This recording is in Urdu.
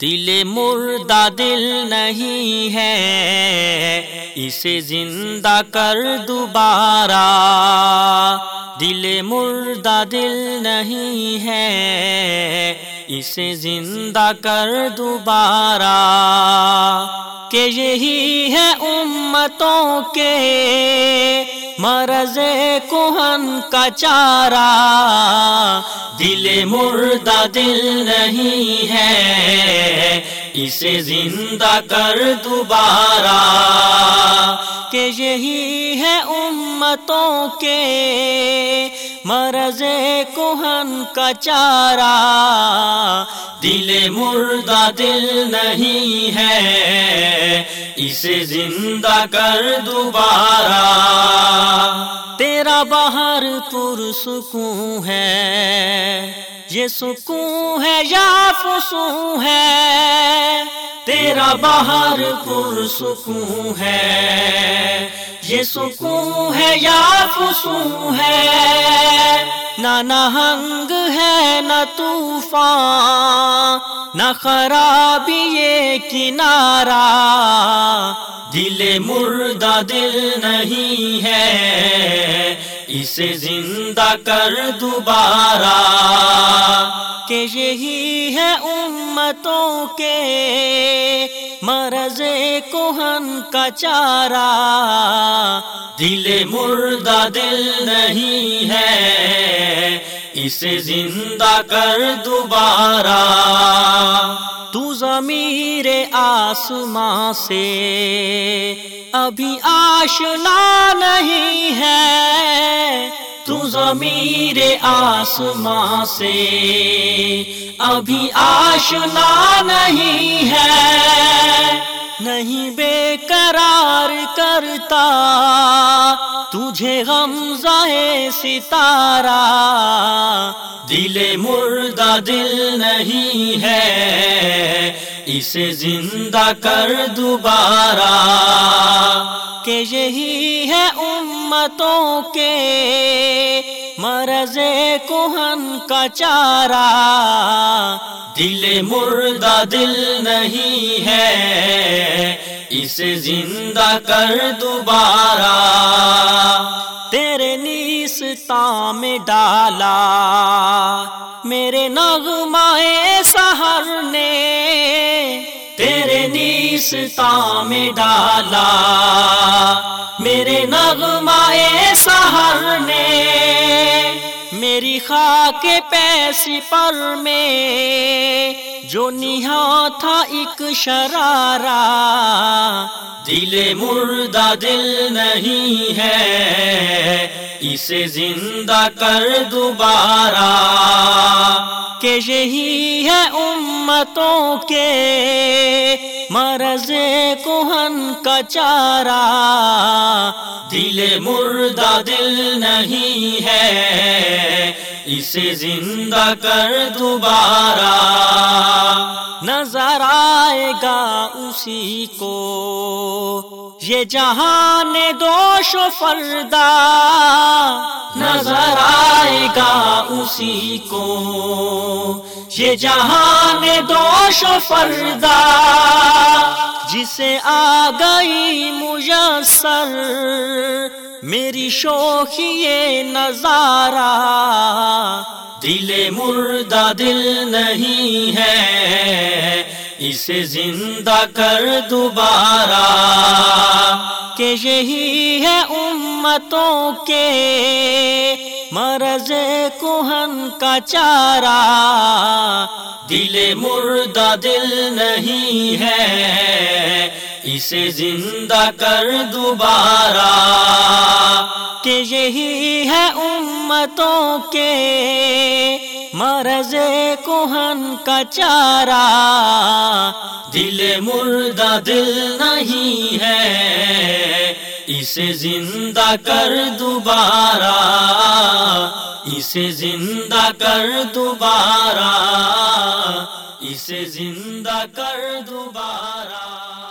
دل مردہ دل نہیں ہے۔ اسے زندہ کر دوبارہ۔ دل مردہ دل نہیں ہے۔ اسے زندہ کر دوبارہ۔ کہ یہی ہے امتوں کے مرض کوہن کا چارہ۔ دل مردہ دل نہیں ہے۔ اسے زندہ کر دوبارہ۔ کہ یہی ہے امتوں کے مرض کوہن کا چارہ۔ دل مردہ دل نہیں ہے، اسے زندہ کر دوبارہ۔ تیرا باہر پرسکون ہے، یہ سکون ہے یا فسوں ہے؟ تیرا باہر پرسکون ہے۔ یہ سکون ہے، یا فسوں ہے۔ نہ نہنگ ہے، نہ طوفان، نہ خرابی یہ کنارہ۔ دل مردہ دل نہیں ہے، اسے زندہ کر دوبارہ۔ کہ یہی ہے امتوں کے مرض کوہن کا چارہ۔ دل مردہ دل نہیں ہے، اسے زندہ کر دوبارہ۔ تو ضمیر آسماں سے ابھی آشنا نہیں ہے۔ تو ضمیر آسماں سے۔ ابھی آشنا نہیں ہے، نہیں بے قرار کرتا۔ تجھے غمزہ ستارہ، دل مردہ دل نہیں ہے۔ اسے زندہ کر دوبارہ۔ کہ یہی ہے امتوں کے مرض کوہن کا چارہ۔ دل مردہ دل نہیں ہے، اسے زندہ کر دوبارہ۔ تیرے نیستا میں ڈالا، میرے نغمائے نیستا میں ڈالا۔ میرے نغمائے سہر نے میری خاک پیسی پر میں، جو نہا تھا ایک شرارہ۔ دل مردہ دل نہیں ہے، اسے زندہ کر دوبارہ۔ کہ یہی ہے امتوں کے مرض کوہن کا چارہ۔ دل مردہ دل نہیں ہے۔ اسے زندہ کر دوبارہ۔ نظر آئے گا اسی کو۔ یہ جہان دوش و فردا۔ نظر آئے گا اسی کو۔ یہ جہان دوش و فردا جسے آ گئی میسر۔ میری شوخی یہ نظارہ، دل مردہ دل نہیں ہے۔ اسے زندہ کر دوبارہ۔ کہ یہی ہے امتوں کے مرض کوہن کا چارہ، دل مردہ دل نہیں ہے۔ اسے زندہ کر دوبارہ۔ کہ یہی ہے امتوں کے مرض کوہن کا چارہ۔ دل مردہ دل نہیں ہے۔ اسے زندہ کر دوبارہ اسے زندہ کر دوبارہ اسے زندہ کر دوبارہ۔